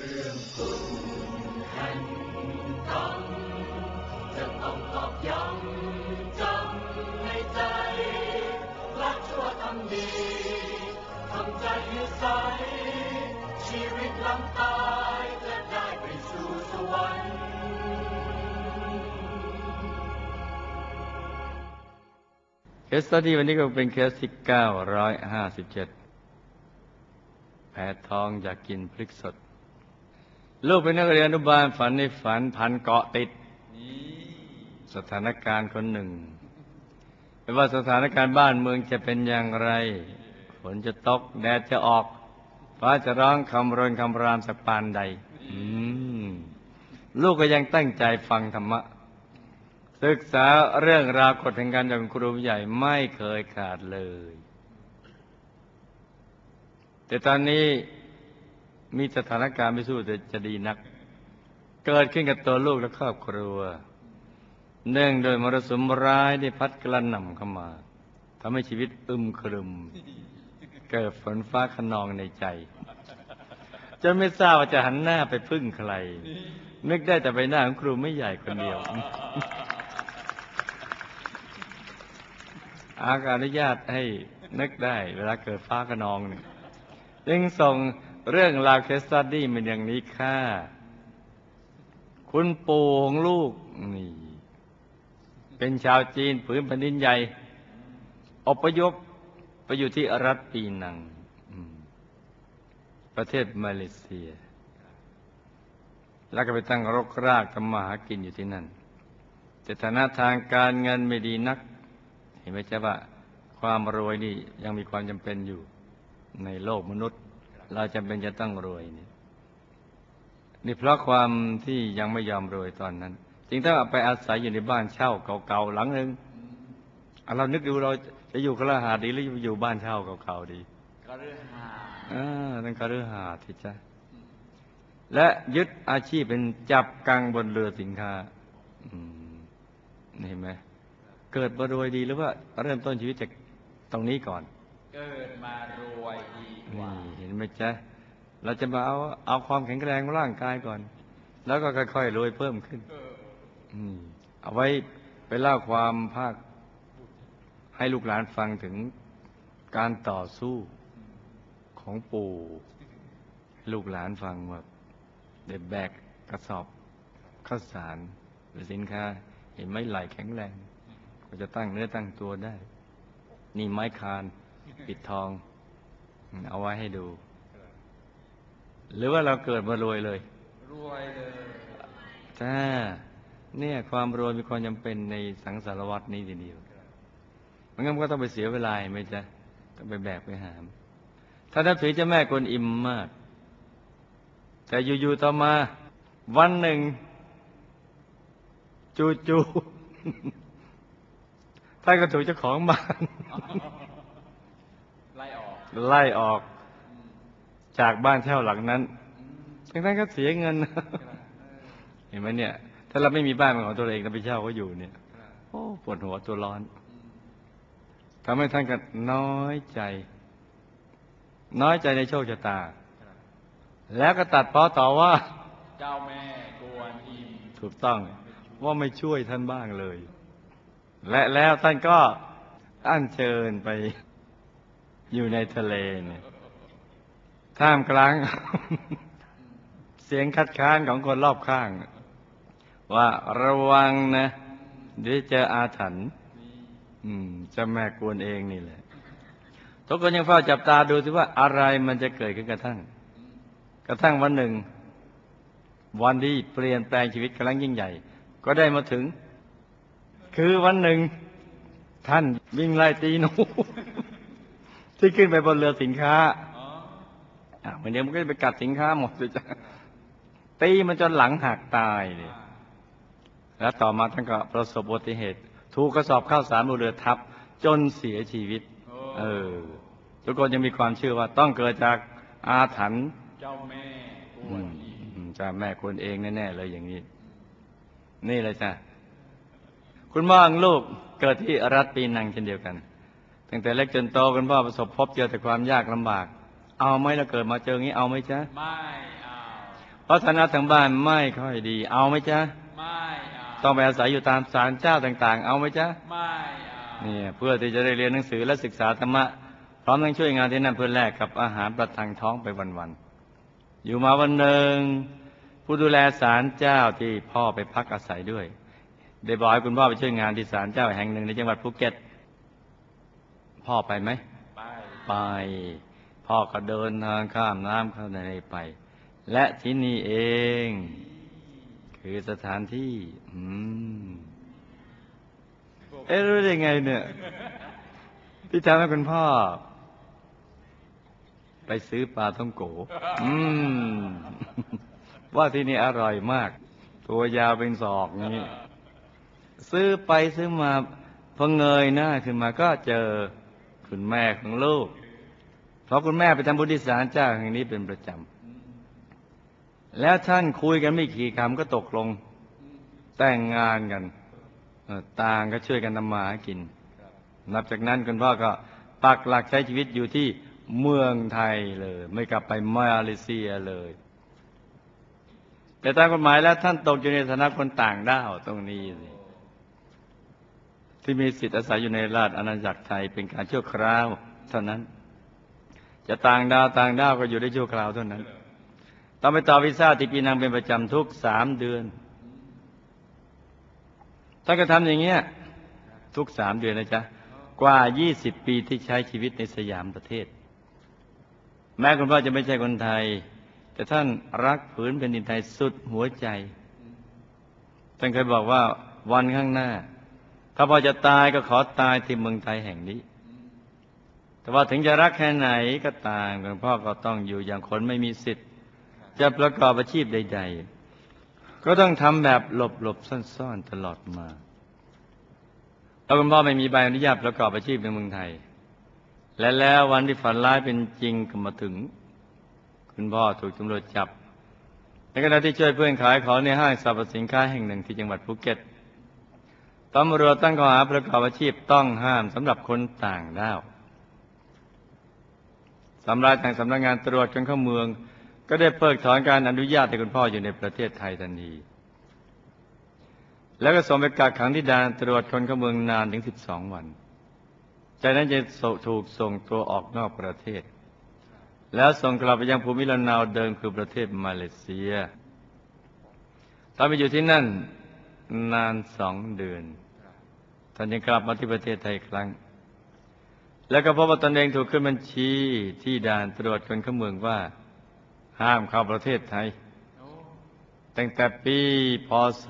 แห่งกรรมจะต้องตอกย้ำจำในใจละชั่วทำดีทำใจให้ใสชีวิตหลังตายจะได้ไปสู่สวรรค์ case study วันนี้ก็เป็นเคสที่ 957 แพ้ท้องอยากกินพริกสด ลูกเป็นนักเรียนอนุบาลฝันในฝันพันเกาะติดสถานการณ์คนหนึ่ง ไม่ว่าสถานการณ์บ้านเมืองจะเป็นอย่างไรฝนจะตก แดดจะออกฟ้าจะร้องคำรนคำรามสักปานใดอืมลูกก็ยังตั้งใจฟังธรรมะ ศึกษาเรื่องราวกฎแห่งการจากครูผู้ใหญ่ไม่เคยขาดเลย แต่ตอนนี้ มีสถานการณ์ไม่สู้แต่จะดีนัก เกิดขึ้นกับตัวลูกและครอบครัว เนื่องโดยมรสุมร้ายได้พัดกระหน่ำเข้ามาทำให้ชีวิตอึมครึม เกิดฝนฟ้าขนองในใจจนไม่ทราบว่าจะหันหน้าไปพึ่งใคร นึกได้แต่ใบหน้าของครูไม่ใหญ่คนเดียว อาการอนุญาตให้นึกได้ เวลาเกิดฟ้าขนองเนี่ยจึงส่ง เรื่องราวเคสตัดดี้มันอย่างนี้ค่ะ คุณปู่ของลูกนี่ เป็นชาวจีนผืนแผ่นดินใหญ่ อพยพไปอยู่ที่รัฐปีนัง ประเทศมาเลเซีย แล้วก็ไปตั้งรกรากทำมาหากินอยู่ที่นั่นแต่ฐานะทางการเงินไม่ดีนัก เห็นไหมจ๊ะว่า ความรวยนี่ยังมีความจำเป็นอยู่ในโลกมนุษย์ เราจำเป็นจะต้องรวยนี่นี่เพราะความที่ยังไม่ยอมรวยตอนนั้น จึงต้องไปอาศัยอยู่ในบ้านเช่าเก่าๆหลังหนึ่งอะเรานึกดูเราจะอยู่คฤหาสน์ดีหรืออยู่บ้านเช่าเก่าๆดีก็เรื่องหาอ่านั่นคฤหาสน์ที่จ้ะและยึดอาชีพเป็นจับกังบนเรือสินค้าอืมนี่เห็นไหมเกิดมารวยดีหรือว่าเริ่มต้นชีวิตจากตรงนี้ก่อน เกิดมารวยดีกนี่ว่าเห็นไหมจ๊ะเราจะมาเอาเอาความแข็งแรงของร่างกายก่อน แล้วก็ค่อยๆรวยเพิ่มขึ้นเอออืมเอาไว้ไปเล่าความภาค ให้ลูกหลานฟังถึงการต่อสู้ของปู่ให้ลูกหลานฟังว่าได้แบกกระสอบข้าวสารหรือสินค้า เห็นไหมไหลแข็งแรง ก็จะตั้งเนื้อตั้งตัวได้ นี่ไม้คาน ปิดทอง เอาไว้ให้ดู หรือว่าเราเกิดมารวยเลย รวยเลยจ้าเนี่ยความรวยมีความจำเป็นในสังสารวัตนี้ทีเดียวมันงั้นก็ต้องไปเสียเวลาเห็นไหมจ๊ะต้องไปแบกไปหาม ถ้านับถือเจ้าแม่กวนอิมมาก แต่อยู่ๆต่อมา วันหนึ่ง จู่ๆท่านก็ถูกเจ้าของบ้าน ไล่ออกไล่ออกจากบ้านเช่าหลังนั้นทั้งนั้นก็เสียเงิน เห็นไหมเนี่ย ถ้าเราไม่มีบ้านเป็นของตัวเองเราไปเช่าเขาอยู่เนี่ย โอ้ปวดหัวตัวร้อนทำให้ท่านก็น้อยใจ น้อยใจในโชคชะตา แล้วก็ตัดพ้อต่อว่า เจ้าแม่กวนอิมถูกต้อง ว่าไม่ช่วยท่านบ้างเลย และแล้วท่านก็อัญเชิญไป อยู่ในทะเลเนี่ยท่ามกลางเสียงคัดค้านของคนรอบข้าง ว่าระวังนะเดี๋ยวเจออาถรรพ์เจะแม่กวนเองนี่แหละ ทุกคนยังเฝ้าจับตาดูสิว่าอะไรมันจะเกิดขึ้นกระทั่ง กระทั่งวันหนึ่ง วันที่เปลี่ยนแปลงชีวิตกำลังยิ่งใหญ่ ก็ได้มาถึง คือวันหนึ่ง ท่านวิ่งไล่ตีหนู ที่ขึ้นไปบนเรือสินค้าอ๋ออะวันเดียวมันก็จะไปกัดสินค้าหมดเลยจ้ะตีมันจนหลังหักตายเลยแล้วต่อมาท่านก็ประสบอุบัติเหตุ ถูกกระสอบข้าวสารบนเรือทับ จนเสียชีวิตโอ้เออ ทุกคนยังมีความเชื่อว่าต้องเกิดจากอาถรรพ์เจ้าแม่กอืวนมอิมอืมจ้าแม่คนเองแน่ๆเลยอย่างนี้ นี่เลยจ้ะ คุณพ่อของลูกเกิดที่รัฐปีนังเช่นเดียวกัน ตั้งแต่เล็กจนโตคุณพ่อประสบพบเจอแต่ความยากลำบาก เอาไหมเราเกิดมาเจออย่างนี้เอาไหมจ๊ะไม่เอาราะฐานะทางบ้านไม่ค่อยดี เอาไหมจ๊ะไม่เอาต้องไปอาศัยอยู่ตามศาลเจ้าต่าง ๆ เอาไหมจ๊ะไม่เอาเนี่ยเพื่อที่จะได้เรียนหนังสือและศึกษาธรรมะพร้อมทั้งช่วยงานที่นั่นเพื่อแลกกับอาหารประทังท้องไปวันๆอยู่มาวันหนึ่งผู้ดูแลศาลเจ้าที่พ่อไปพักอาศัยด้วย ได้บอกให้คุณพ่อไปช่วยงานที่ศาลเจ้าแห่งหนึ่งในจังหวัดภูเก็ต พ่อไปไหมไปไป พ่อก็เดินทางข้ามน้ำเข้าในไป และที่นี่เอง คือสถานที่ อืม เอ๊ะรู้ได้ไงเนี่ยที่ทำให้คุณพ่อ ไปซื้อปลาท่องโกอืม ว่าที่นี่อร่อยมาก ตัวยาวเป็นศอกนี้ ซื้อไปซื้อมาพอเงยหน้าขึ้นมาก็เจอ คุณแม่ของลูก เพราะคุณแม่ไปทำบุญที่ศาลเจ้าแห่งนี้เป็นประจำ แล้วท่านคุยกันไม่กี่คำก็ตกลง แต่งงานกันต่างก็ช่วยกันทำมาหากิน นับจากนั้นคุณพ่อก็ปักหลักใช้ชีวิตอยู่ที่เมืองไทยเลย ไม่กลับไปมาเลเซียเลย แต่ตามกฎหมายแล้วท่านตกอยู่ในฐานะคนต่างด้าวตรงนี้สิ ที่มีสิทธิ์อาศัยอยู่ในราชอาณาจักรไทยเป็นการชั่วคราว เท่านั้น จะต่างดาวต่างดาวก็อยู่ได้ชั่วคราวเท่านั้น ต้องไปต่อวีซ่าที่ปีนังเป็นประจำทุกสามเดือนถ้าก็ทำอย่างเงี้ยทุกสามเดือนนะจ๊ะกว่ายี่สิบปีที่ใช้ชีวิตในสยามประเทศ แม้คุณพ่อจะไม่ใช่คนไทย แต่ท่านรักผืนแผ่นดินไทยสุดหัวใจ ท่านเคยบอกว่าวันข้างหน้า ถ้าพอจะตายก็ขอตายที่เมืองไทยแห่งนี้ แต่ว่าถึงจะรักแค่ไหนก็ตามคุณพ่อก็ต้องอยู่อย่างคนไม่มีสิทธิ์ จะประกอบอาชีพใด ๆ ก็ต้องทำแบบหลบๆซ่อนๆตลอดมาแล้วคุณพ่อไม่มีใบอนุญาตประกอบอาชีพในเมืองไทย และแล้ววันที่ฝันร้ายเป็นจริงก็มาถึง คุณพ่อถูกตำรวจจับในขณะที่ช่วยเพื่อนขายของในห้างสรรพสินค้าแห่งหนึ่งที่จังหวัดภูเก็ต ตำรวจตั้งข้อหาประกอบอาชีพต้องห้ามสำหรับคนต่างด้าวสำนักทางสำนักงานตรวจคนเข้าเมือง ก็ได้เพิกถอนการอนุญาตให้คุณพ่ออยู่ในประเทศไทยทันทีแล้วก็ส่งไปกักขังที่ด่านตรวจคนเข้าเมืองนานถึง 12 วัน จากนั้นจะถูกส่งตัวออกนอกประเทศ แล้วส่งกลับไปยังภูมิลำเนาเดิมคือประเทศมาเลเซียตอนไปอยู่ที่นั่นนานสองเดือน ท่านยังกลับมาที่ประเทศไทยอีกครั้ง แล้วก็พบว่าตนเองถูกขึ้นบัญชีที่ด่านตรวจคนเข้าเมืองว่า ห้ามเข้าประเทศไทย ตั้งแต่ปีพศ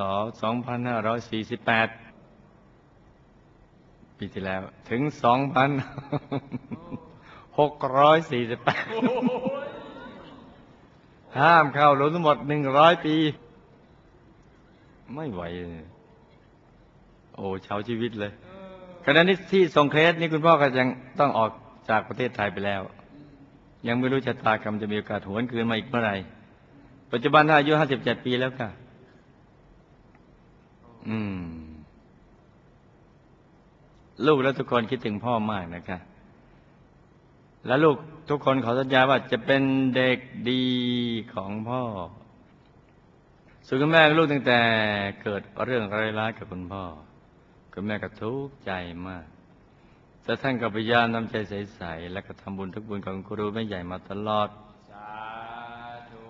2548 ปีที่แล้ว ถึง 2648 ห้ามเข้ารวมทั้งหมด 100 ปี ไม่ไหวเลย อ้เช้าชีวิตเลยขณะนี้ที่ส่งเคสนี่คุณพ่อก็ยังต้องออกจากประเทศไทยไปแล้ว ยังไม่รู้ชะตากรรมจะมีโอกาสหวนคืนมาอีกเมื่อไหร่ปัจจุบันอายุห้าสิบเจ็ดปีแล้วค่ะ อืม ลูกและทุกคนคิดถึงพ่อมากนะคะ และลูกทุกคนขอสัญญาว่าจะเป็นเด็กดีของพ่อส่วนคุณแม่ลูกตั้งแต่เกิดเรื่องร้ายๆกับคุณพ่อ คุณแม่ก็ทุกข์ใจมาก แต่ท่านก็พยายามนำใจใสๆและก็ทำบุญทุกบุญของครูแม่ใหญ่มาตลอด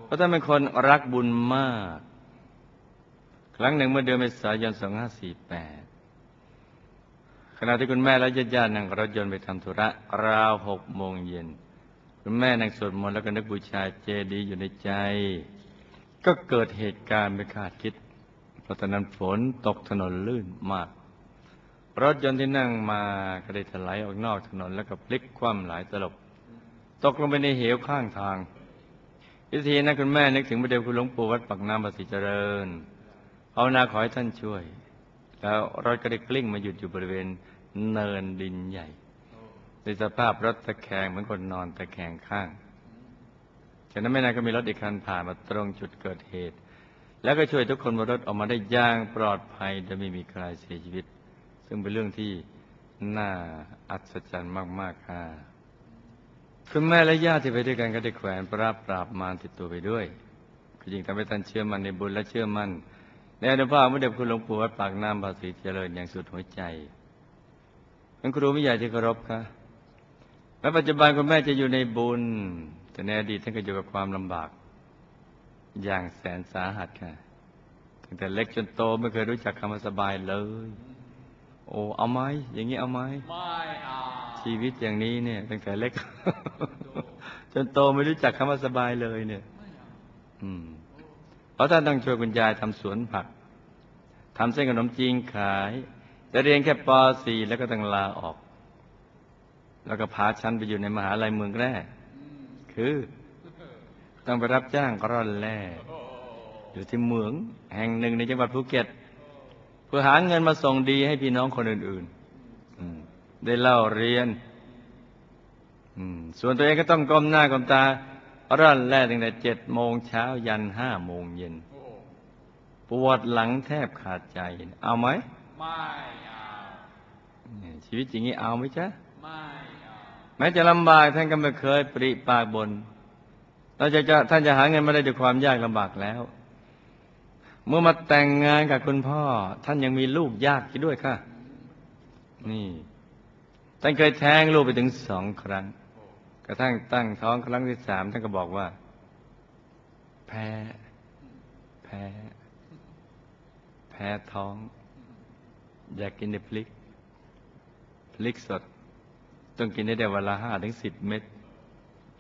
เพราะท่านเป็นคนรักบุญมาก ครั้งหนึ่งเมื่อเดือนเมษายน 2548 ขณะที่คุณแม่และญาติๆนั่งรถยนต์ไปทำธุระราวหกโมงเย็น คุณแม่นั่งสวดมนต์แล้วก็นึกบูชาเจดีย์อยู่ในใจ ก็เกิดเหตุการณ์ไม่คาดคิดเพราะตอนนั้นฝนตกถนนลื่นมาก รถยนต์ที่นั่งมาก็ได้ถลายออกนอกถนนแล้วก็พลิกคว่ำหลายตลบ ตกลงไปในเหวข้างทางวิธีนั้นคุณแม่นึกถึงพระเดชคุณหลวงปู่วัดปักน้ำประสิเจริญภาวนาขอให้ท่านช่วย แล้วรถก็ได้กลิ้งมาหยุดอยู่บริเวณเนินดินใหญ่ในสภาพรถตะแคงเหมือนคนนอนตะแคงข้าง จากนั้นไม่นานก็มีรถอีกคันผ่านมาตรงจุดเกิดเหตุ แล้วก็ช่วยทุกคนบนรถออกมาได้อย่างปลอดภัยโดยไม่มีใครเสียชีวิต ซึ่งเป็นเรื่องที่น่าอัศจรรย์มากๆค่ะคุณแม่และญาติที่ไปด้วยกันก็ได้แขวนพระปราบมารติดตัวไปด้วยก็ยิ่งทำให้ท่านเชื่อมั่นในบุญและเชื่อมั่นในอนุภาพพระเดชคุณหลวงปู่วัดปากน้ำภาษีเจริญอย่างสุดหัวใจท่านครูวิทยาที่เคารพค่ะแม้ปัจจุบันคุณแม่จะอยู่ในบุญ แต่ในอดีตท่านก็อยู่กับความลำบาก อย่างแสนสาหัสค่ะตั้งแต่เล็กจนโตไม่เคยรู้จักคำว่าสบายเลย โอ้เอาไหมอย่างนี้เอาไหมไม่เอาชีวิตอย่างนี้เนี่ยตั้งแต่เล็ก จนโตไม่รู้จักคำว่าสบายเลยเนี่ย อืมเพราะท่านต้องช่วยคุณยายทำสวนผักทำเส้นขนมจีนขาย จะเรียนแค่ป .4 แล้วก็ต้องลาออก แล้วก็พาฉันไปอยู่ในมหาลัยเมืองแรกคือ ต้องไปรับจ้างร่อนแร่อยู่ที่เมือง แห่งหนึ่งในจังหวัดภูเก็ต พื่อหาเงินมาส่งดีให้พี่น้องคนอื่นๆอืมได้เล่าเรียนอืมส่วนตัวเองก็ต้องก้มหน้าก้มตาร่อนแร่ตั้งแต่เจ็ดโมงเช้ายันห้าโมงเย็นโอ้ปวดหลังแทบขาดใจ เอาไหมไม่เอาเนี่ยชีวิตอย่างนี้เอาไหมจ๊ะไม่เอาแม้จะลำบากท่านก็ไม่เคยปริปากบนเราจะจะท่านจะหาเงินมาได้ด้วยความยากลำบากแล้ว เมื่อมาแต่งงานกับคุณพ่อ ท่านยังมีลูกยากอีกด้วยค่ะ นี่ ท่านเคยแท้งลูกไปถึงสองครั้ง กระทั่งตั้งท้องครั้งที่สามท่านก็บอกว่า แพ้ แพ้ แพ้ท้อง อยากกินในพริกพริกสด ต้องกินได้แต่วันละห้าถึงสิบเม็ด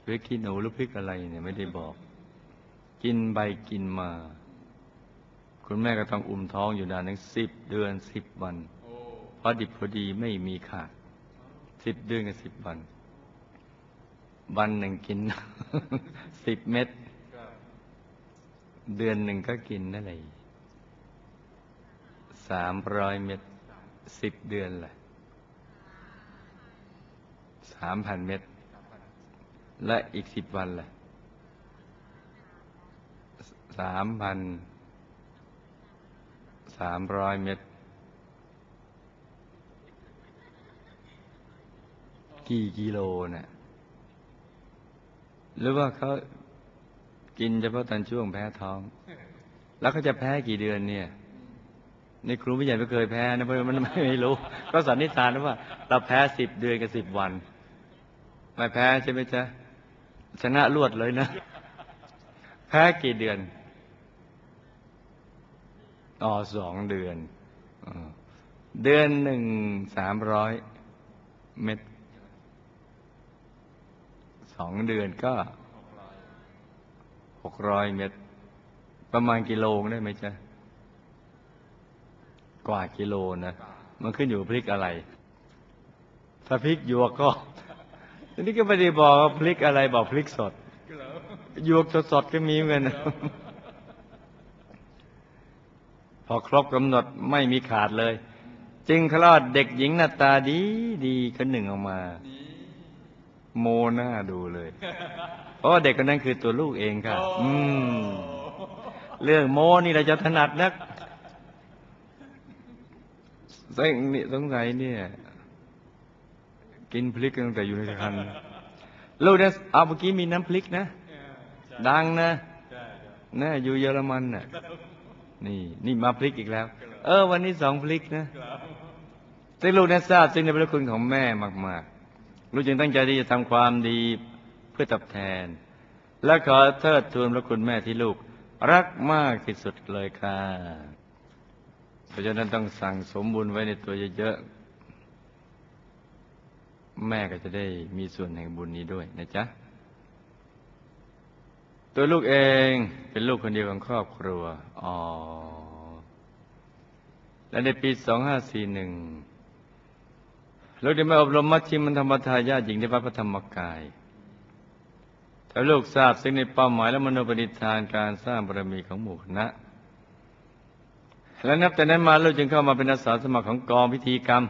พริกขี้หนูหรือพริกอะไรเนี่ยไม่ได้บอก กินไปกินมา คุณแม่ก็ต้องอุ้มท้องอยู่นานถึงสิบเดือนสิบวันโอ้พอดิบพอดีไม่มีขาดสิบเดือนกับสิบวัน วันหนึ่งกินสิบเม็ดเดือนหนึ่งก็กินนั่นเลยสามร้อยเม็ดสิบเดือนแหละสามพันเม็ดและอีกสิบวันแหละสามพัน สามร้อยเม็ดกี่กิโลน่ะหรือว่าเขากินเฉพาะตอนช่วงแพ้ท้อง แล้วเขาจะแพ้กี่เดือนเนี่ยในครูไม่ใหญ่ไม่เคยแพ้นะเพราะมันไม่รู้ ก็สันนิษฐานว่า เราแพ้สิบเดือนกับสิบวันไม่แพ้ใช่ไหมจ๊ะชนะรวดเลยนะ แพ้กี่เดือน อ๋อสองเดือน เดือนหนึ่งสามร้อยเม็ดสองเดือนก็หกร้อยเม็ดประมาณกิโลได้ไหมจ๊ะ กว่ากิโลนะ มันขึ้นอยู่พริกอะไร ถ้าพริกหยวกก็อันนี้ก็ไม่ได้บอกว่าพริกอะไรบอกพริกสดหยวกสดๆก็มีเหมือนกัน อครบกำหนดไม่มีขาดเลย จึงคลอดเด็กหญิงหน้าตาดีดีคนหนึ่งออกมา โมหน้าดูเลยเพราะว่าเด็กคนนั้นคือตัวลูกเองค่ะ อืม เรื่องโมนี่เราจะถนัดนักสงนี่สงสัยเนี่ย กินพริกตั้งแต่อยู่ในคันลูกเนี่ยเอาเมื่อกี้มีน้ำพริกนะ ดังนะใช่ครับน่าอยู่เยอรมันน่ะ นี่ นี่มาพลิกอีกแล้ว เออ วันนี้สองพลิกนะซึ่งลูกนั้นทราบซึ่งในพระคุณของแม่มาก ๆ ลูกจึงตั้งใจที่จะทำความดีเพื่อตอบแทน และขอเทิดทูนพระคุณแม่ที่ลูก รักมากที่สุดเลยค่ะ เพราะฉะนั้นต้องสั่งสมบุญไว้ในตัวเยอะๆ แม่ก็จะได้มีส่วนแห่งบุญนี้ด้วยนะจ๊ะ ตัวลูกเองเป็นลูกคนเดียวของครอบครัว อ๋อ และในปี 2541 ลูกได้มาอบรมมัชชิมันธรรมทายาทหญิงในวัดพระธรรมกายแต่ลูกทราบซึ่งในเป้าหมายและมโนปณิธานการสร้างบารมีของหมู่คณะ และนับแต่นั้นมาลูกจึงเข้ามาเป็นอาสาสมัครของกองพิธีกรรม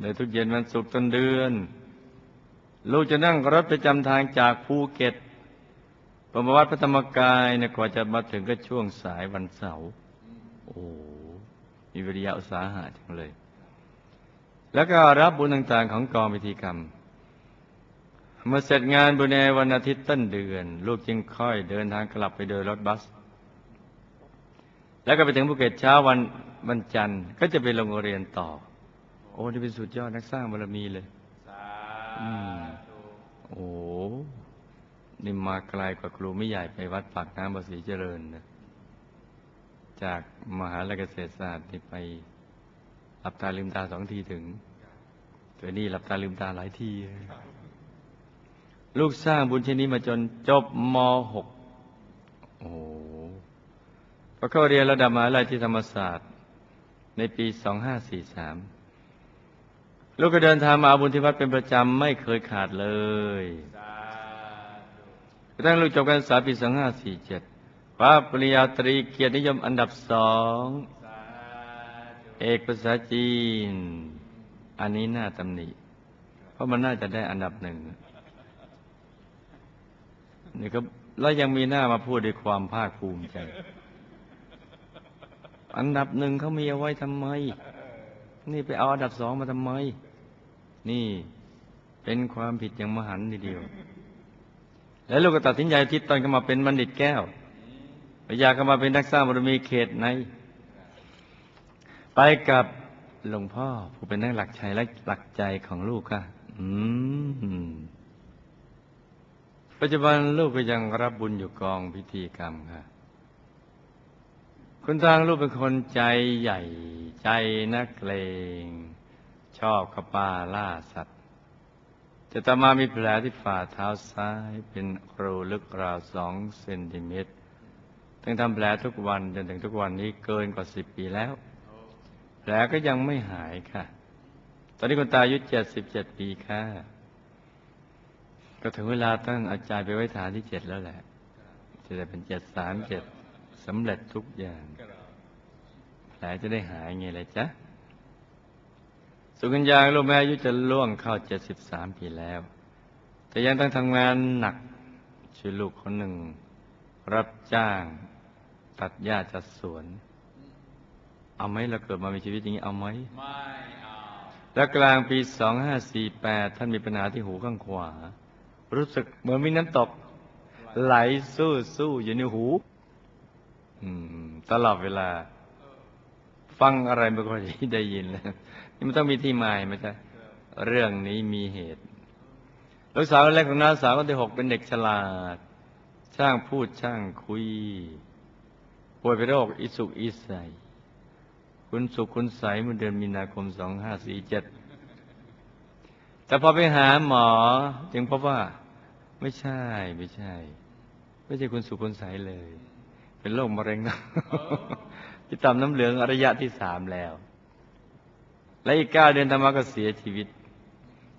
โดยทุกเย็นวันศุกร์ต้นเดือน ลูกจะนั่งรถประจำทางจากภูเก็ต ประมาวัดพระธรรมกายเนี่ยกว่าจะมาถึงก็ช่วงสายวันเสาร์โอ้โหมีวิริยะอุตสาหะจังเลย แล้วก็รับบุญต่างๆของกองพิธีกรรมเมื่อเสร็จงานบุญในวันอาทิตย์ต้นเดือน ลูกจึงค่อยเดินทางกลับไปโดยรถบัส แล้วก็ไปถึงภูเก็ตเช้าวันวันจันทร์ ก็จะไปลงเรียนต่อ โอ้นี่เป็นสุดยอดนักสร้างบารมีเลยสาอืมธุโอ้ นี่มาไกลกว่าครูไม่ใหญ่ไปวัดปากน้ำบศรีเจริญนะจากมหาลัยเกษตรศาสตร์นี่ไปหลับตาลืมตาสองทีถึงตัวนี้หลับตาลืมตาหลายที ลูกสร้างบุญเช่นนี้มาจนจบม .6 โอ้โหพอเข้าเรียนระดับมหาลัยที่ธรรมศาสตร์ ในปี 2543 ลูกก็เดินทางมาอาบุญที่วัดเป็นประจำไม่เคยขาดเลย กระทั่งลูกจบการศึกษาปี 2547คว้าปริญญาตรีเกียรตินิยมอันดับสองเอกภาษาจีน อันนี้น่าตำหนิ เพราะมันน่าจะได้อันดับหนึ่งนี่ก็แล้วยังมีหน้ามาพูดด้วยความภาคภูมิใจ อันดับหนึ่งเขามีเอาไว้ทำไม นี่ไปเอาอันดับสองมาทำไม นี่เป็นความผิดอย่างมหันต์ทีเดียว แล้วลูกก็ตัดสินใจทิศตอนก็มาเป็นบัณฑิตแก้วไปอยาก็มาเป็นนักสร้างบารมีเขตใน ไปกับหลวงพ่อผู้เป็นนักหลักชัยและหลักใจของลูกค่ะ อืม ปัจจุบันลูกก็ยังรับบุญอยู่กองพิธีกรรมค่ะ คุณทางลูกเป็นคนใจใหญ่ใจนักเลง ชอบกระปาล่าสัตว์ จะต่อมามีแผลที่ฝ่าเท้าซ้ายเป็นรูลึกราวสองเซนติเมตรตั้งทำแผลทุกวันจนถึงทุกวันนี้เกินกว่าสิบปีแล้ว แผลก็ยังไม่หายค่ะ ตอนนี้คุณตาอายุเจ็ดสิบเจ็ดปีค่ะ ก็ถึงเวลาตั้งอาจารย์ไปไว้ฐานที่เจ็ดแล้วแหละ จะได้เป็นเจ็ดสามเจ็ดสำเร็จทุกอย่าง แผลจะได้หายไงเลยจ๊ะ สุกัญญาลูกแม่อายุจะล่วงเข้าเจ็ดสิบสามปีแล้ว แต่ยังต้องทำงานหนักช่วยลูกคนหนึ่ง รับจ้าง ตัดหญ้าจัดสวน เอาไหมเราเกิดมามีชีวิตอย่างนี้เอาไหมไม่เอาแล้วกลางปี2548ท่านมีปัญหาที่หูข้างขวา รู้สึกเหมือนมีน้ำตก ไหลสู้สู้อยู่ในหูตลอดเวลา ฟังอะไรไม่ค่อยได้ยินเลย นี่มันต้องมีที่มาไหมจ๊ะเรื่องนี้มีเหตุ ลูกสาวคนแรกของน้าสาวคนที่หกเป็นเด็กฉลาด ช่างพูดช่างคุย ป่วยเป็นโรคอิสุกอิสัย คุณสุขคุณใสเมื่อเดือนมีนาคม2547แต่พอไปหาหมอจึงพบว่า ไม่ใช่ไม่ใช่ ไม่ใช่คุณสุขคุณใสเลย เป็นโรคมะเร็งนะที่ต่อมน้ำเหลืองระยะที่สามแล้ว และอีกเก้าเดือนธรรมาก็เสียชีวิต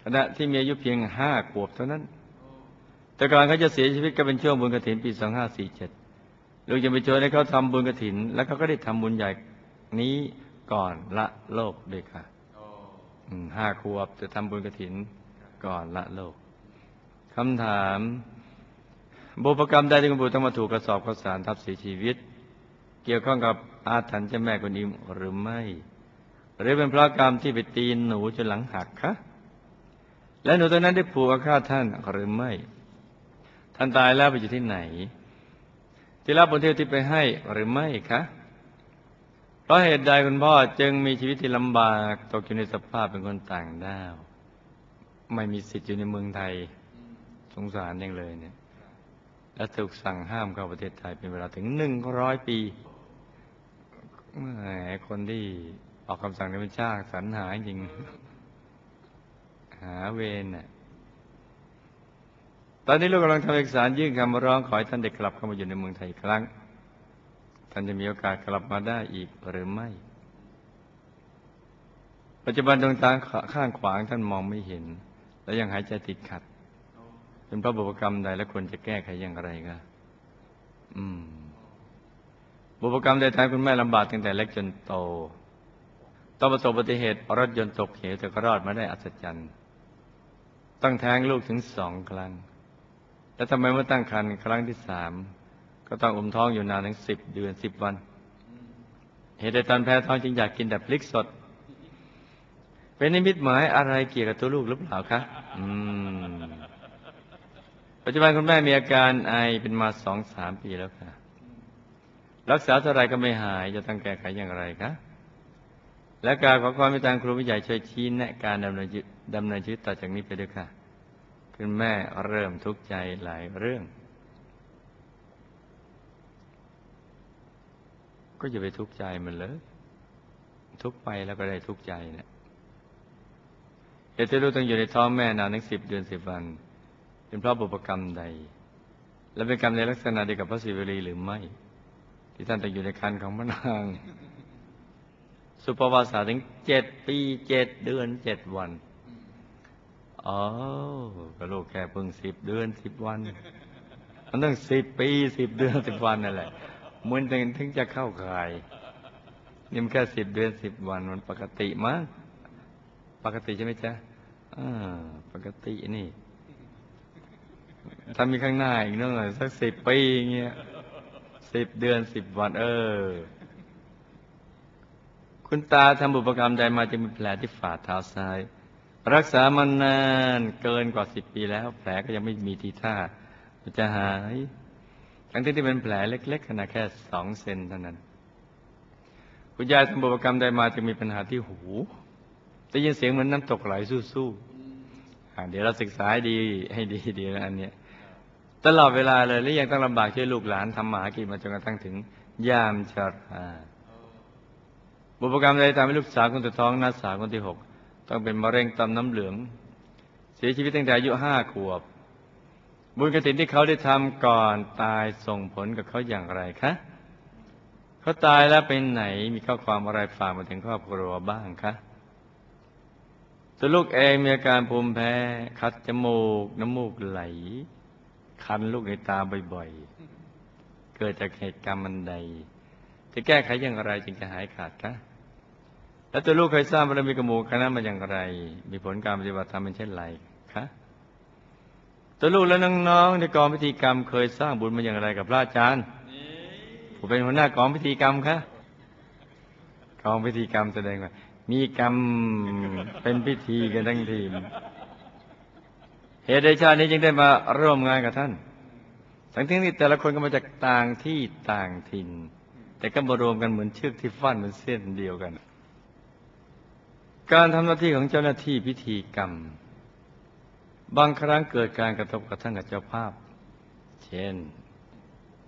ขณะที่มีอายุเพียงห้าขวบเท่านั้น แต่ก่อนเขาจะเสียชีวิตก็เป็นช่วงบุญกระถินปี2547ลูกจะไปชวนให้เขาทำบุญกระถิน แล้วเขาก็ได้ทำบุญใหญ่นี้ก่อนละโลกด้วยค่ะโอ้อืมห้าขวบจะทำบุญกระถินก่อนละโลกคำถามบุพกรรมใดที่คุณปู่ต้องมาถูกกระสอบข้าวสารทับเสียชีวิต เกี่ยวข้องกับอาถรรพ์เจ้าแม่กุนอิมหรือไม่ หรือเป็นเพราะกรรมที่ไปตีนหนูจนหลังหักคะและหนูตัวนั้นได้ผูกอาฆาตท่านหรือไม่ ท่านตายแล้วไปอยู่ที่ไหน ที่รับบนเที่ยวที่ไปให้หรือไม่คะเพราะเหตุใดคุณพ่อจึงมีชีวิตที่ลำบากตกอยู่ในสภาพเป็นคนต่างด้าว ไม่มีสิทธิ์อยู่ในเมืองไทย สงสารยังเลยเนี่ย และถูกสั่งห้ามเข้าประเทศไทยเป็นเวลาถึงหนึ่งร้อยปีแหมคนที่ ออกคำสั่งนี้เป็นชาติสรรหาจริง หาเวรน่ะตอนนี้ลูกกำลังทำเอกสารยื่นคำร้องขอให้ท่านได้กลับเข้ามาอยู่ในเมืองไทยอีกครั้ง ท่านจะมีโอกาสกลับมาได้อีกหรือไม่ ปัจจุบันดวงตาข้างขวางท่านมองไม่เห็น และยังหายใจติดขัด เป็นเพราะบุพกรรมใดและควรจะแก้ไขอย่างไรก็อืม บุพกรรมใดทำให้คุณแม่ลำบากตั้งแต่เล็กจนโต ต้องประสบอุบัติเหตุรถยนต์ตกเหวแต่ก็รอดมาได้อัศจรรย์ตั้งแท้งลูกถึงสองครั้ง แล้วทำไมเมื่อตั้งครรภ์ครั้งที่สามก็ต้องอุ้มท้องอยู่นานถึงสิบเดือนสิบวัน เหตุใดตอนแพ้ท้องจึงอยากกินแต่พริกสด เป็นนิมิตหมายอะไรเกี่ยวกับตัวลูกหรือเปล่าคะอืมปัจจุบันคุณแม่มีอาการไอเป็นมาสองสามปีแล้วค่ะ รักษาเท่าไรก็ไม่หายจะต้องแก้ไขอย่างไรคะ และการขอความเมตตาครูผู้ใหญ่ช่วยชี้แนะการดำเนินชีวิตดำเนินชีวิตต่อจากนี้ไปด้วยค่ะคุณแม่เริ่มทุกข์ใจหลายเรื่อง ก็อย่าไปทุกข์ใจมันเลย ทุกไปแล้วก็ได้ทุกข์ใจเนะี่ยเหตุที่ลูกต้องอยู่ในท้องแม่นานถึงสิบเดือนสิบวัน เป็นเพราะบุพกรรมใด และเป็นกรรมในลักษณะเดียวกับพระศิวลีหรือไม่ ที่ท่านต้องอยู่ในคันของพระนาง สุปวาสาถึงเจ็ดปีเจ็ดเดือนเจ็ดวันอ๋อก็ลูกแค่เพิ่งสิบเดือนสิบวัน มันต้องสิบปีสิบเดือนสิบวันนั่นแหละมันถึงถึงจะเข้าข่ายนี่มันแค่สิบเดือนสิบวันมันปกติมั้งปกติใช่ไหมจ๊ะอ่าปกตินี่ถ้ามีข้างหน้าอีกหน่อยสักสิบปีเงี้ยสิบเดือนสิบวัน เออ คุณตาทำบุพกรรมใดมาจะมีแผลที่ฝ่าเท้าซ้าย รักษามานานเกินกว่าสิบปีแล้ว แผลก็ยังไม่มีทีท่ามันจะหาย ทั้งที่ที่เป็นแผลเล็ก ๆ ขนาดแค่สองเซนเท่านั้น คุณยายทำบุพกรรมใดมาจะมีปัญหาที่หูได้ยินเสียงเหมือนน้ำตกไหลสู้ๆเดี๋ยวเราศึกษาให้ดีให้ดีดีนะอันเนี้ยตลอดเวลาเลยและยังต้องลำบากช่วยลูกหลานทำหมากินมาจนกระทั่งถึงยามชรา บุพกรรมใดทำให้ลูกสาวคนสุดท้องนัดสาวคนที่หกต้องเป็นมะเร็งต่อมน้ำเหลือง เสียชีวิตตั้งแต่อายุห้าขวบ บุญกฐินที่เขาได้ทำก่อนตายส่งผลกับเขาอย่างไรคะเขาตายแล้วเป็นไหนมีข้อความอะไรฝากมาถึงครอบครัวบ้างคะตัวลูกเองมีอาการภูมิแพ้ คัดจมูก น้ำมูกไหล คันลูกในตาบ่อยๆ เกิดจากเหตุการณ์มันใด จะแก้ไขอย่างไรจึงจะหายขาดคะ แล้วตัวลูกเคยสร้างบารมีกระหมูคณะมาอย่างไร มีผลการปฏิบัติธรรมเป็นเช่นไรคะตัวลูกและน้องๆในกองพิธีกรรม เคยสร้างบุญมาอย่างไรกับพระอาจารย์ผมเป็นหัวหน้ากองพิธีกรรมคะกองพิธีกรรมแสดงว่ามีกรรมเป็นพิธีกันทั้งทีมเหตุใดชาตินี้จึงได้มาร่วมงานกับท่าน ทั้งที่นี่แต่ละคนก็มาจากต่างที่ต่างถิ่น แต่ก็มารวมกันเหมือนเชือกที่ฟันเหมือนเส้นเดียวกัน การทำหน้าที่ของเจ้าหน้าที่พิธีกรรม บางครั้งเกิดการกระทบกระทั่งกับเจ้าภาพ เช่น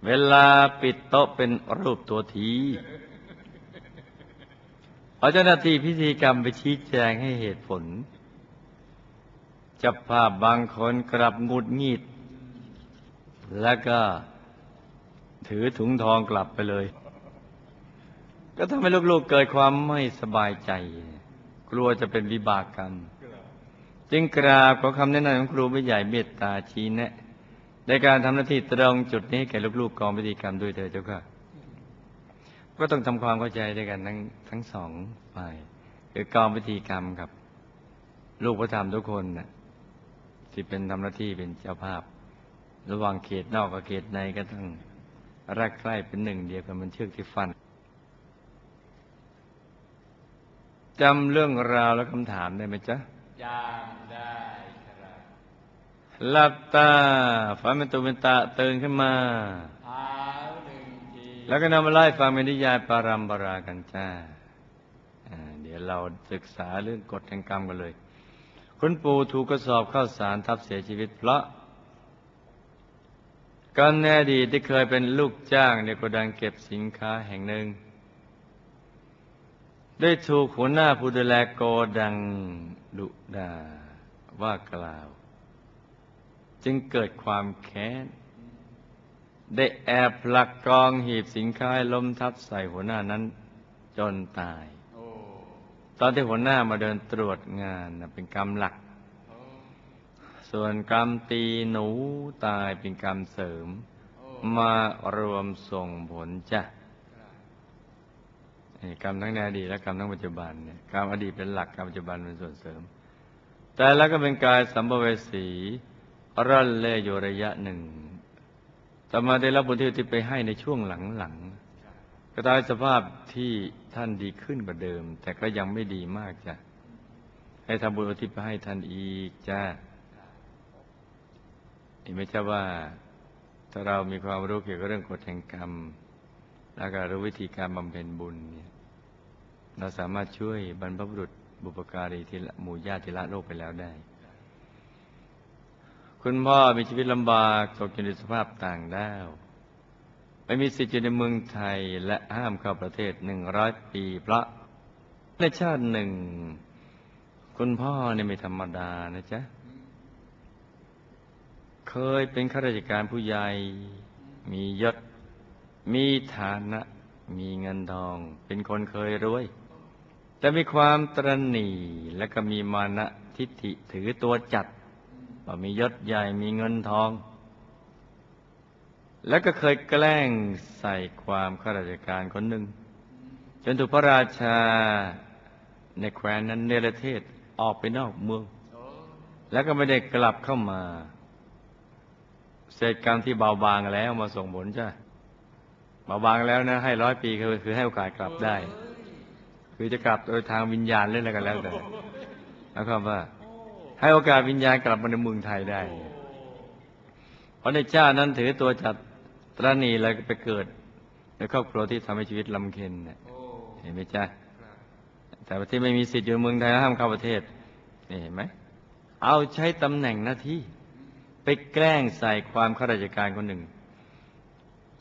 เวลาปิดโต๊ะเป็นรูปตัวทีพอเจ้าหน้าที่พิธีกรรมไปชี้แจงให้เหตุผลจ้าภาพบางคนกลับงุดงิดแล้วก็ถือถุงทองกลับไปเลย ก็ทำให้ลูกๆเกิดความไม่สบายใจ กลัวจะเป็นวิบากกรรม จึงกราบขอคำแนะนำของครูผู้ใหญ่เมตตาชี้แนะ ในการทำหน้าที่ตรงจุดนี้แก่ลูกๆกองพิธีกรรมด้วยเถิดเจ้าค่ะก็ต้องทำความเข้าใจด้วยกันทั้งทั้งสองฝ่ายคือกองพิธีกรรมกับ ลูกพระธรรมทุกคนนะที่เป็นทำหน้าที่เป็นเจ้าภาพ ระหว่างเขตนอกกับเขตในก็ต้องรักใคร่เป็นหนึ่งเดียวกันมันเชือกที่ฟัน จำเรื่องราวและคำถามได้ไหมจ๊ะจำได้ครับหลับตาฝันเป็นตุเป็นตะตื่นขึ้นมาเท้าหนึ่งทีแล้วก็นำมาไล่ฟังเป็นนิยายปารัมปรากันจ้าอ่าเดี๋ยวเราศึกษาเรื่องกฎแห่งกรรมกันเลย คุณปู่ถูกกระสอบข้าวสารทับเสียชีวิตเพราะกันแน่อดีตที่เคยเป็นลูกจ้างในโกดังเก็บสินค้าแห่งหนึ่ง ได้ถูกหัวหน้าผู้ดูแลโกดังดุดาว่ากล่าว จึงเกิดความแค้น ได้แอบผลักกองหีบสินค้าล้มทับใส่หัวหน้านั้นจนตายอตอนที่หัวหน้ามาเดินตรวจงานเป็นกรรมหลัก ส่วนกรรมตีหนูตายเป็นกรรมเสริม มารวมส่งผลจ้ะ กรรมทั้งในอดีตและกรรมทั้งปัจจุบันเนี่ยกรรมอดีตเป็นหลักกรรมปัจจุบันเป็นส่วนเสริม แต่แล้วก็เป็นกายสัมภเวสีร่อนเล่อยู่ระยะหนึ่งต่อมาได้รับบุญที่ที่ไปให้ในช่วงหลังๆก็ตายสภาพที่ท่านดีขึ้นกว่าเดิม แต่ก็ยังไม่ดีมากจ้ะให้ทำบุญอุทิศไปให้ท่านอีกจ้าเห็นไหมเจ้าว่าถ้าเรามีความรู้เกี่ยวกับเรื่องกฎแห่งกรรม แล้วก็รู้วิธีการบำเพ็ญบุญเนี่ยเราสามารถช่วยบรรพบุรุษบุปการีที่หมู่ญาติที่ละโลกไปแล้วได้ คุณพ่อมีชีวิตลำบากตกอยู่ในสภาพต่างด้าวไม่มีสิทธิ์อยู่ในเมืองไทยและห้ามเข้าประเทศหนึ่งร้อยปีเพราะในชาติหนึ่ง คุณพ่อเนี่ยไม่ธรรมดานะจ๊ะ เคยเป็นข้าราชการผู้ใหญ่มียศ มีฐานะมีเงินทอง เป็นคนเคยรวย แต่มีความตรณีและก็มีมานะทิฏฐิถือตัวจัดว่ามียศใหญ่มีเงินทอง แล้วก็เคยแกล้งใส่ความข้าราชการคนหนึ่ง จนถูกพระราชาในแคว้นนั้นเนรเทศออกไปนอกเมือง แล้วก็ไม่ได้กลับเข้ามา เศษกรรมที่เบาบางแล้วมาส่งผลจ้ะ เบาบางแล้วนะ ให้ร้อยปีคือคือให้โอกาสกลับได้ คือจะกลับโดยทางวิญญาณเล่นอะไรกันแล้วแต่แล้วก็ว่า ให้โอกาสวิญญาณกลับมาในเมืองไทยได้เพราะในชาตินั้นถือตัวจัดตรณีแล้วไปเกิดในครอบครัวที่ทำให้ชีวิตลำเค็ญเนี่ยเห็นไหมจ๊ะแต่ที่ไม่มีสิทธิ์อยู่เมืองไทยแล้วห้ามเข้าประเทศนี่เห็นไหมเอาใช้ตำแหน่งหน้าที่ ไปแกล้งใส่ความข้าราชการคนหนึ่ง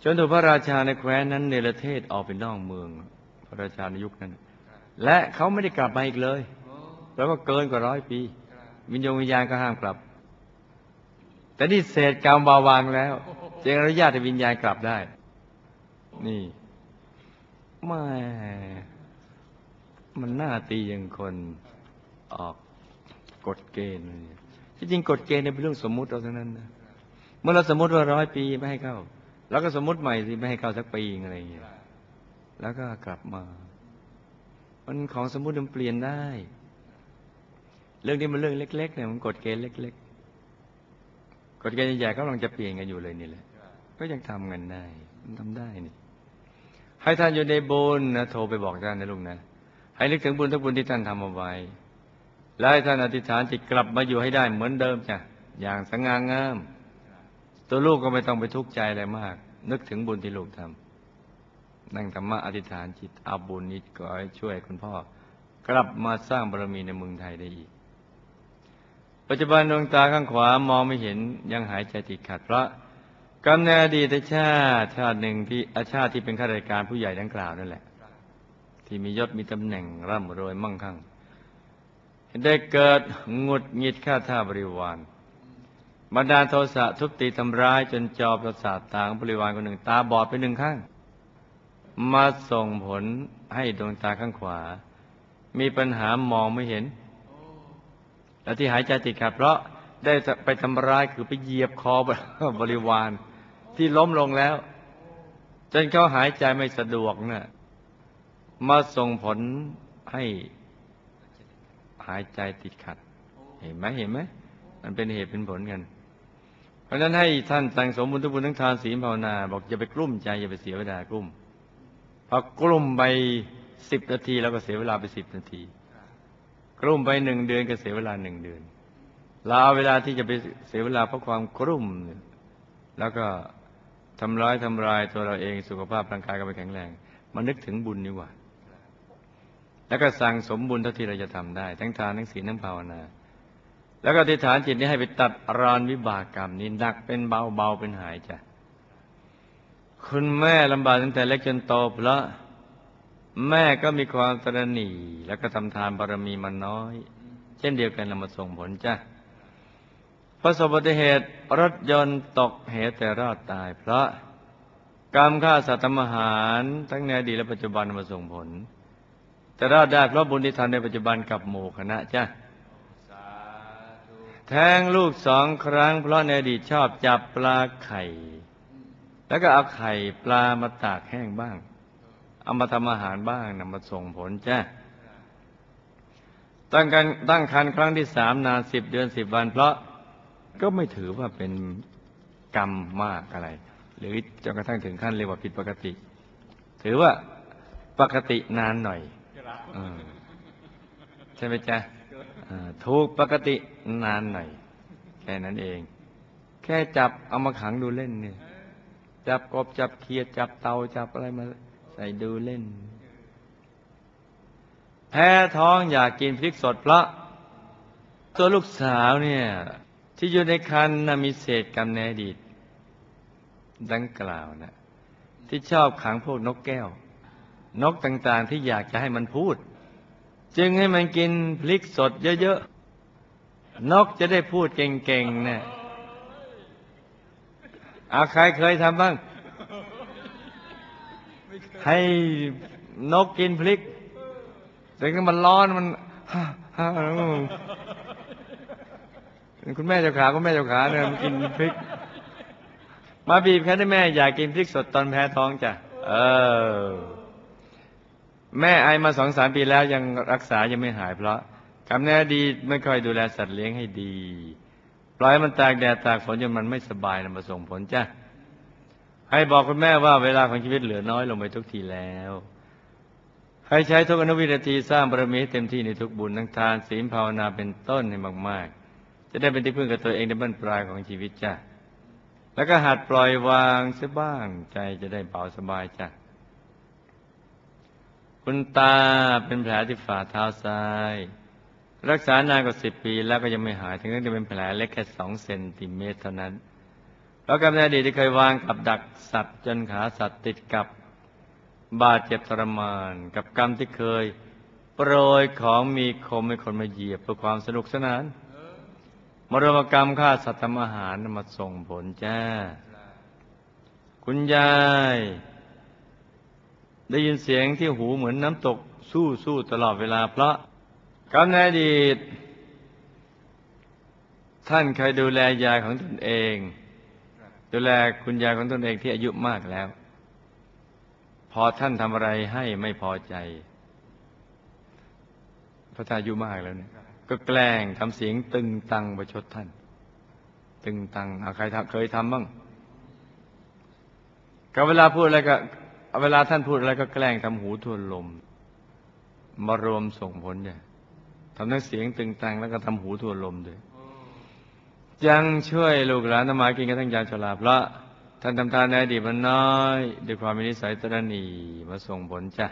จนถูกพระราชาในแคว้นนั้นเนรเทศออกไปนอกเมือง พระราชาในยุคนั้น และเขาไม่ได้กลับมาอีกเลย แล้วก็เกินกว่าร้อยปี วิญญาณวิญญาณก็ห้ามกลับ แต่นี่เศษกรรมเบาบางแล้วจึงอนุญาตให้วิญญาณกลับได้ นี่แม่มันน่าตีอย่างคนออกกฎเกณฑ์ที่จริงกฎเกณฑ์เนี่ยเป็นเรื่องสมมุติเราทั้งนั้นนะเมื่อเราสมมติว่าร้อยปีไม่ให้เข้า แล้วก็สมมติใหม่สิไม่ให้เข้าสักปีอะไรอย่างเงี้ยแล้วก็กลับมามันของสมมติมันเปลี่ยนได้ เรื่องนี้มันเรื่องเล็ก ๆ เนี่ยมันกฎเกณฑ์เล็ก ๆกฎเกณฑ์ใหญ่ๆก็กำลังจะเปลี่ยนกันอยู่เลยนี่แหละ ก็ยังทำกันได้ มันทำได้นี่ ให้ท่านอยู่ในบุญนะโทรไปบอกท่านนะลุงนะ ให้นึกถึงบุญทุกบุญที่ท่านทำเอาไว้ และให้ท่านอธิษฐานจิตกลับมาอยู่ให้ได้เหมือนเดิมจ้ะอย่างสง่างาม ตัวลูกก็ไม่ต้องไปทุกข์ใจอะไรมาก นึกถึงบุญที่ลูกทำนั่งธรรมะอธิษฐานจิตอาบุญนี้ก็ให้ช่วยคุณพ่อ กลับมาสร้างบารมีในเมืองไทยได้อีก ปัจจุบันดวงตาข้างขวามองไม่เห็นยังหายใจติดขัดเพราะกรรมในอดีตชาติชาติหนึ่งที่อาชาติที่เป็นข้าราชการผู้ใหญ่ดังกล่าวนั่นแหละ ที่มียศมีตำแหน่งร่ำรวยมั่งคั่งได้เกิดงุดหงิดข้าท่าบริวาร บันดาลโทสะทุบตีทำร้ายจนจอประสาทตาของบริวารคนหนึ่งตาบอดไปหนึ่งข้าง มาส่งผลให้ดวงตาข้างขวา มีปัญหามองไม่เห็น และที่หายใจติดขัดเพราะได้ไปทำร้ายคือไปเหยียบคอบริวารที่ล้มลงแล้ว จนเขาหายใจไม่สะดวกนะ่ะมาส่งผลให้หายใจติดขัด เห็นไหมเห็นไหมมันเป็นเหตุเป็นผลกัน เพราะนั้นให้ท่านสั่งสมบุญทุกบุญทั้งทานศีลภาวนา บอกอย่าไปกลุ้มใจอย่าไปเสียเวลากลุ้มพอกลุ้มไปสิบนาทีแล้วก็เสียเวลาไปสิบนาที กลุ่มไปหนึ่งเดือนก็เสียเวลาหนึ่งเดือนลาเวลาที่จะไปเสียเวลาเพราะความกลุ่มแล้วก็ทำร้ายทำลายตัวเราเองสุขภาพร่างกายก็ไม่แข็งแรงมานึกถึงบุญนี่หว่า แล้วก็สั่งสมบุญเท่าที่เราจะทำได้ ทั้งทานทั้งศีลทั้งภาวนา แล้วก็อธิษฐานจิตนี้ให้ไปตัดรอนวิบากกรรมนี้หนักเป็นเบาเบาเป็นหายจ้ะคุณแม่ลำบากตั้งแต่เล็กจนโตเพราะแม่ก็มีความตระหนี่แล้วก็ทำทานบารมีมันน้อย เช่นเดียวกันเรามาส่งผลจ้ะประสบอุบัติเหตุรถยนต์ตกเหตุแต่รอดตาย เพราะกรรมฆ่าสัตว์ทำอาหารทั้งในอดีตและปัจจุบันมาส่งผล แต่รอดได้เพราะบุญที่ทำในปัจจุบันกับหมู่คณะจ้ะ แท้งลูกสองครั้ง เพราะในอดีตชอบจับปลาไข่ แล้วก็เอาไข่ปลามาตากแห้งบ้าง เอามาทำอาหารบ้างนำมาส่งผลจ้ะตั้งกันตั้งคันครั้งที่สามนานสิบเดือนสิบวัน เพราะก็ไม่ถือว่าเป็นกรรมมากอะไร หรือจนกระทั่งถึงขั้นเรียกว่าผิดปกติ ถือว่าปกตินานหน่อยอใช่ไหมจ๊ะ ถูกปกตินานหน่อยแค่นั้นเอง แค่จับเอามาขังดูเล่นเนี่ย จับกบจับเขียดจับเตาจับอะไรมาใส่ดูเล่น แพ้ท้องอยากกินพริกสดเพราะตัวลูกสาวเนี่ย ที่อยู่ในคันนะมีเศษกรรมในอดีตดังกล่าวนะที่ชอบขังพวกนกแก้ว นกต่างๆที่อยากจะให้มันพูด จึงให้มันกินพริกสดเยอะๆ นกจะได้พูดเก่งๆนะเอาใครเคยทำบ้าง ให้นกกินพริกแต่ก็มันร้อนมันฮ่าฮ่าคุณแม่เจ้าขาคุณแม่เจ้าขาเนี่ยมันกินพริก มาบีบแค่ได้แม่อยากกินพริกสดตอนแพ้ท้องจ้ะ เออ แม่ไอมาสองสามปีแล้วยังรักษายังไม่หายเพราะคำแน่ดีไม่ค่อยดูแลสัตว์เลี้ยงให้ดี ปล่อยมันตากแดดตากฝนจนมันไม่สบายนะมาส่งผลจ้ะให้บอกคุณแม่ว่าเวลาของชีวิตเหลือน้อยลงไปทุกทีแล้ว ให้ใช้ทุกอนุวินาทีสร้างบารมีเต็มที่ในทุกบุญทั้งทานศีลภาวนาเป็นต้นให้มาก ๆ จะได้เป็นที่พึ่งกับตัวเองในบั้นปลายของชีวิตจ้ะแล้วก็หัดปล่อยวางเสียบ้างใจจะได้เบาสบายจ้ะ คุณตาเป็นแผลที่ฝ่าเท้าซ้าย รักษานานกว่าสิบปีแล้วก็ยังไม่หายถึงจะเป็นแผลเล็กแค่สองเซนติเมตรเท่านั้น เพราะกรรมในอดีตที่เคยวางกับดักสัตว์จนขาสัตว์ติดกับบาดเจ็บทรมาน กับกรรมที่เคย โปรยของมีคมให้คนมาเหยียบเพื่อความสนุกสนานมรมกรรมฆ่าสัตว์ทำอาหารมาส่งผลจ้า คุณยาย ได้ยินเสียงที่หูเหมือนน้ำตกสู้สู้ตลอดเวลาเพราะกรรมในอดีต ท่านเคยดูแลยายของตนเอง ดูแลคุณยายของตนเองที่อายุมากแล้ว พอท่านทำอะไรให้ไม่พอใจพระท่านอายุมากแล้วเนี่ยก็แกล้งทำเสียงตึงตังประชดท่าน ตึงตังอาใครเคยทำบ้างก็เวลาพูดอะไรก็ เวลาท่านพูดอะไรก็แกล้งทำหูทวนลม มารวมส่งผลเนี่ยทำทั้งเสียงตึงตังแล้วก็ทำหูทวนลมด้วยยังช่วยลูกหลานทำมากินกันทั้งยามชราเพราะท่านทำทานในอดีตมันน้อย ด้วยความมีนิสัยตระหนีมาส่งผลจ้ะ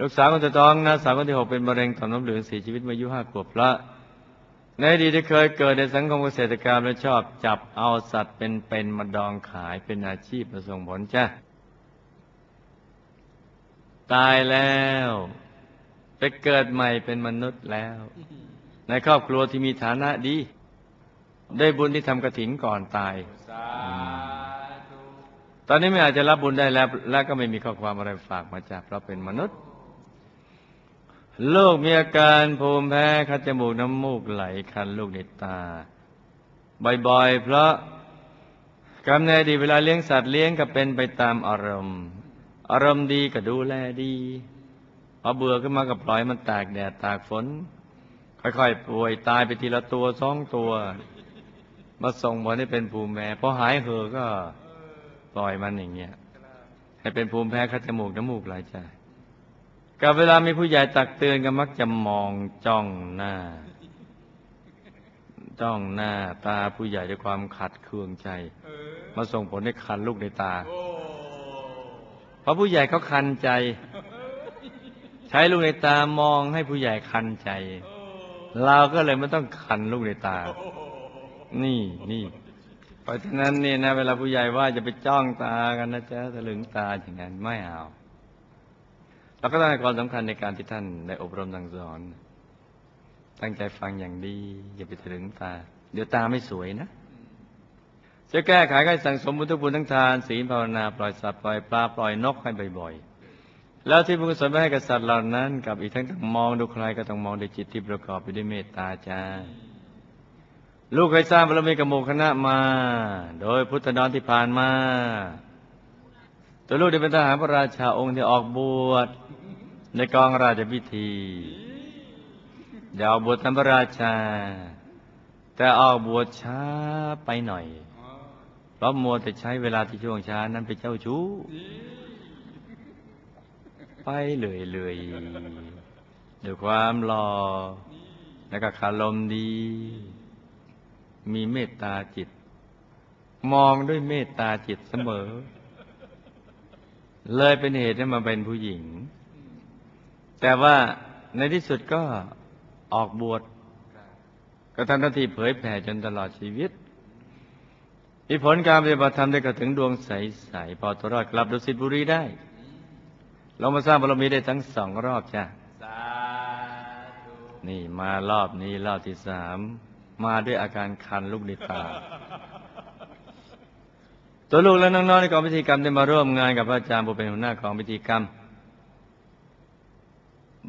ลูกสาวคนที่ท้องนะสาวคนที่หกเป็นมะเร็งต่อมน้ำเหลืองเสียชีวิตมาอายุห้าขวบพระในอดีตที่เคยเกิดในสังคมเกษตรกรรมและชอบจับเอาสัตว์เป็นๆมาดองขายเป็นอาชีพมาส่งผลจ้ะ ตายแล้ว ไปเกิดใหม่เป็นมนุษย์แล้ว ในครอบครัวที่มีฐานะดี ได้บุญที่ทำกระถินก่อนตายสาธุตอนนี้ไม่อาจจะรับบุญได้แล้ว และก็ไม่มีข้อความอะไรฝากมาจากเพราะเป็นมนุษย์ลูกมีอาการภูมิแพ้คัดจมูกน้ำมูกไหลคันลูกในตา บ่อยๆ เพราะกรรมในอดีตเวลาเลี้ยงสัตว์เลี้ยงก็เป็นไปตามอารมณ์ อารมณ์ดีก็ดูแลดีพอเบื่อขึ้นมาก็ปล่อยมันตากแดดตากฝน ค่อยๆ ป่วยตายไปทีละตัวสองตัว มาส่งผลให้เป็นภูมิแพ้พอหายเหอะก็ปล่อยมันอย่างเงี้ยให้เป็นภูมิแพ้คัดจมูกน้ำมูกไหลใจกับเวลามีผู้ใหญ่ตักเตือนก็มักจะมองจ้องหน้า จ้องหน้าตาผู้ใหญ่ด้วยความขัดเคืองใจ มาส่งผลให้คันลูกในตา เพราะผู้ใหญ่เขาคันใจ ใช้ลูกในตามองให้ผู้ใหญ่คันใจ เราก็เลยไม่ต้องคันลูกในตา นี่นี่เพราะฉะนั้นเนี่ยนะ เวลาผู้ใหญ่ว่าจะไปจ้องตากันนะจ๊ะตะลึงตาอย่างนั้นไม่เอาเราก็ต้องให้ความสำคัญในการที่ท่านได้อบรมสั่งสอน ตั้งใจฟังอย่างดี อย่าไปตะลึงตา เดี๋ยวตาไม่สวยนะ จะแก้ไขให้สั่งสมบุญทุกบุญทั้งทานศีลภาวนาปล่อยสัตว์ปล่อยปลาปล่อยนกให้บ่อยๆ แล้วที่บุญกุศลไปให้กับสัตว์เหล่านั้น กับอีกทั้งต้องมองดูใครก็ต้องมองด้วยจิตที่ประกอบไปด้วยเมตตาจ้าลูกเคยสร้างบารมีกับหมู่คณะมา โดยพุทธดอนที่ผ่านมา ตัวลูกได้เป็นทหารพระราชาองค์ที่ออกบวชในกองราชพิธีเดี๋ยวออกบวชทำพระราชา แต่ออกบวชช้าไปหน่อย ราะมัวแต่ใช้เวลาที่ช่วงช้านั้นไปเจ้าชู้ ไปเลยเลยด้วยความหล่อแล้วก็คารมดี มีเมตตาจิต มองด้วยเมตตาจิตเสมอ เลยเป็นเหตุให้มาเป็นผู้หญิง แต่ว่าในที่สุดก็ออกบวชก็ทำหน้าที่เผยแผ่จนตลอดชีวิต มีผลการปฏิบัติธรรมได้กระถึงดวงใสๆพอตัวรอดกลับดุสิตบุรีได้เรามาสร้างบารมีได้ทั้งสองรอบจ้ะสาธุนี่มารอบนี้รอบที่สามมาด้วยอาการคันลูกในตา ตัวลูกและน้องๆในกองพิธีกรรมได้มาร่วมงานกับพระอาจารย์ผู้เป็นหัวหน้ากองพิธีกรรม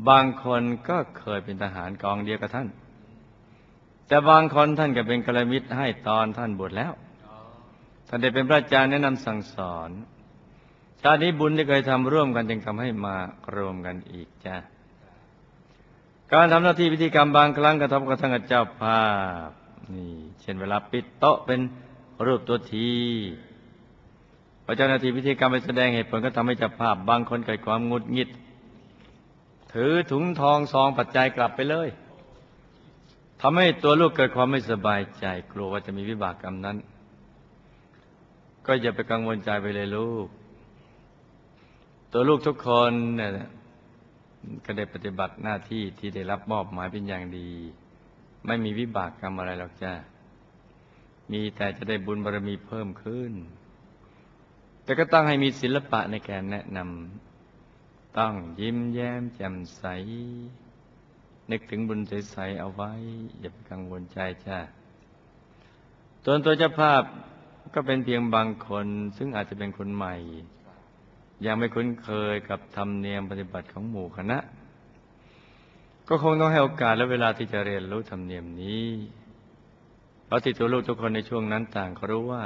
บางคนก็เคยเป็นทหารกองเดียวกับท่าน แต่บางคนท่านก็เป็นกัลยาณมิตรให้ตอนท่านบวชแล้ว ท่านได้เป็นพระอาจารย์แนะนำสั่งสอนชาตินี้บุญที่เคยทำร่วมกันจึงทำให้มารวมกันอีกจ้ะการทำหน้าที่พิธีกรรมบางครั้งกระทบกระทั่งกับเจ้าภาพนี่เช่นเวลาปิดโต๊ะเป็นรูปตัวทีพอเจ้าหน้าที่พิธีกรรมไปแสดงเหตุผลก็ทำให้เจ้าภาพบางคนเกิดความงุดหงิด ถือถุงทองซองปัจจัยกลับไปเลยทำให้ตัวลูกเกิดความไม่สบายใจ กลัวว่าจะมีวิบากกรรมนั้น ก็อย่าไปกังวลใจไปเลยลูก ตัวลูกทุกคนเนี่ยก็ได้ปฏิบัติหน้าที่ที่ได้รับมอบหมายเป็นอย่างดี ไม่มีวิบากกรรมอะไรหรอกจ้ามีแต่จะได้บุญบารมีเพิ่มขึ้น แต่ก็ต้องให้มีศิลปะในการแนะนำต้องยิ้มแย้มแจ่มใส นึกถึงบุญใส ๆ เอาไว้ อย่าไปกังวลใจจ้าตัวนตัวเจ้าภาพ ก็เป็นเพียงบางคนซึ่งอาจจะเป็นคนใหม่ ยังไม่คุ้นเคยกับธรรมเนียมปฏิบัติของหมู่คณะ ก็คงต้องให้โอกาสและเวลาที่จะเรียนรู้ธรรมเนียมนี้เพราะที่ตัวลูกทุกคนในช่วงนั้นต่างก็รู้ว่า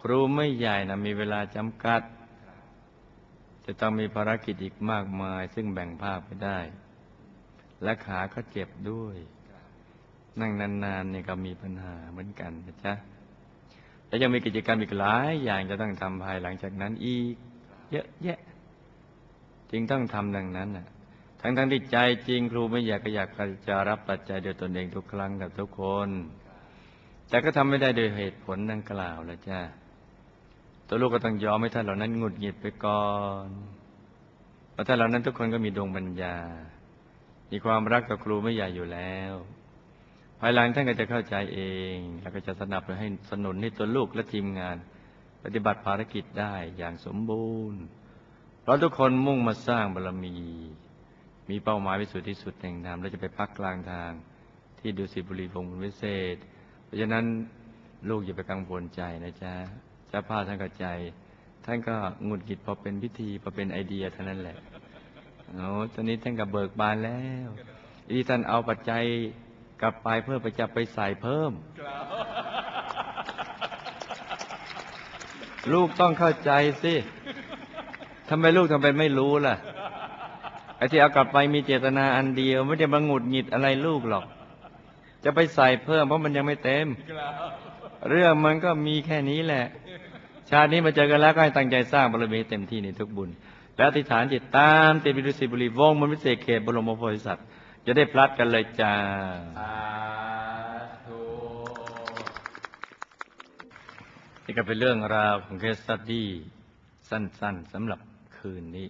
ครูไม่ใหญ่นะมีเวลาจำกัด จะต้องมีภารกิจอีกมากมาย ซึ่งแบ่งภาคไปได้ และขาก็เจ็บด้วย นั่งนานๆเนี่ยก็มีปัญหาเหมือนกันนะจ๊ะ และยังมีกิจกรรมอีกหลายอย่างจะต้องทำภายหลังจากนั้นอีก เยอะแยะ จึงต้องทำดังนั้นน่ะทั้งทั้งที่ใจจริงครูไม่อยากก็อยากจะรับปัจจัยโดยตนเองทุกครั้งกับทุกคน แต่ก็ทำไม่ได้โดยเหตุผลดังกล่าวแล้วจ้าตัวลูกก็ต้องยอมให้ท่านเหล่านั้นหงุดหงิดไปก่อนเพราะท่านเหล่านั้นทุกคนก็มีดวงปัญญา มีความรักกับครูไม่ใหญ่อยู่แล้วายหลังท่านก็จะเข้าใจเอง แล้วก็จะสนับสนุนให้สนุนให้ตัวลูกและทีมงาน ปฏิบัติภารกิจได้อย่างสมบูรณ์เพราะทุกคนมุ่งมาสร้างบารมี มีเป้าหมายไปสู่ที่สุดแห่งธรรมและจะไปพักกลางทาง ที่ดุสิตบุรีพงศ์วิเศษ เพราะฉะนั้นลูกอย่าไปกังวลใจนะจ๊ะจ้าพาท่านก็ใจ ท่านก็งุดหงิดพอเป็นพิธีพอเป็นไอเดียเท่านั้นแหละโอ้ตอนนี้ท่านก็เบิกบานแล้วที่ท่านเอาปัจจัย กลับไปเพื่อไปจะไปใส่เพิ่ม ลูกต้องเข้าใจสิทำไมลูกทำไมไม่รู้ล่ะไอ้ที่เอากลับไปมีเจตนาอันเดียว ไม่ได้มาหงุดหงิดอะไรลูกหรอก จะไปใส่เพิ่มเพราะมันยังไม่เต็ม เรื่องมันก็มีแค่นี้แหละ ชาตินี้มาเจอกันแล้วก็ให้ตั้งใจสร้างบารมีให้เต็มที่ในทุกบุญ และอธิษฐานจิตตามติดวิรุสิบุรีวงศ์มนต์วิเศษเขตบรมโพธิสัตว์ จะได้พลัดกันเลยจ้าสาธุนี่ก็เป็นเรื่องราวของเคสสตดี้สั้นๆสำหรับคืนนี้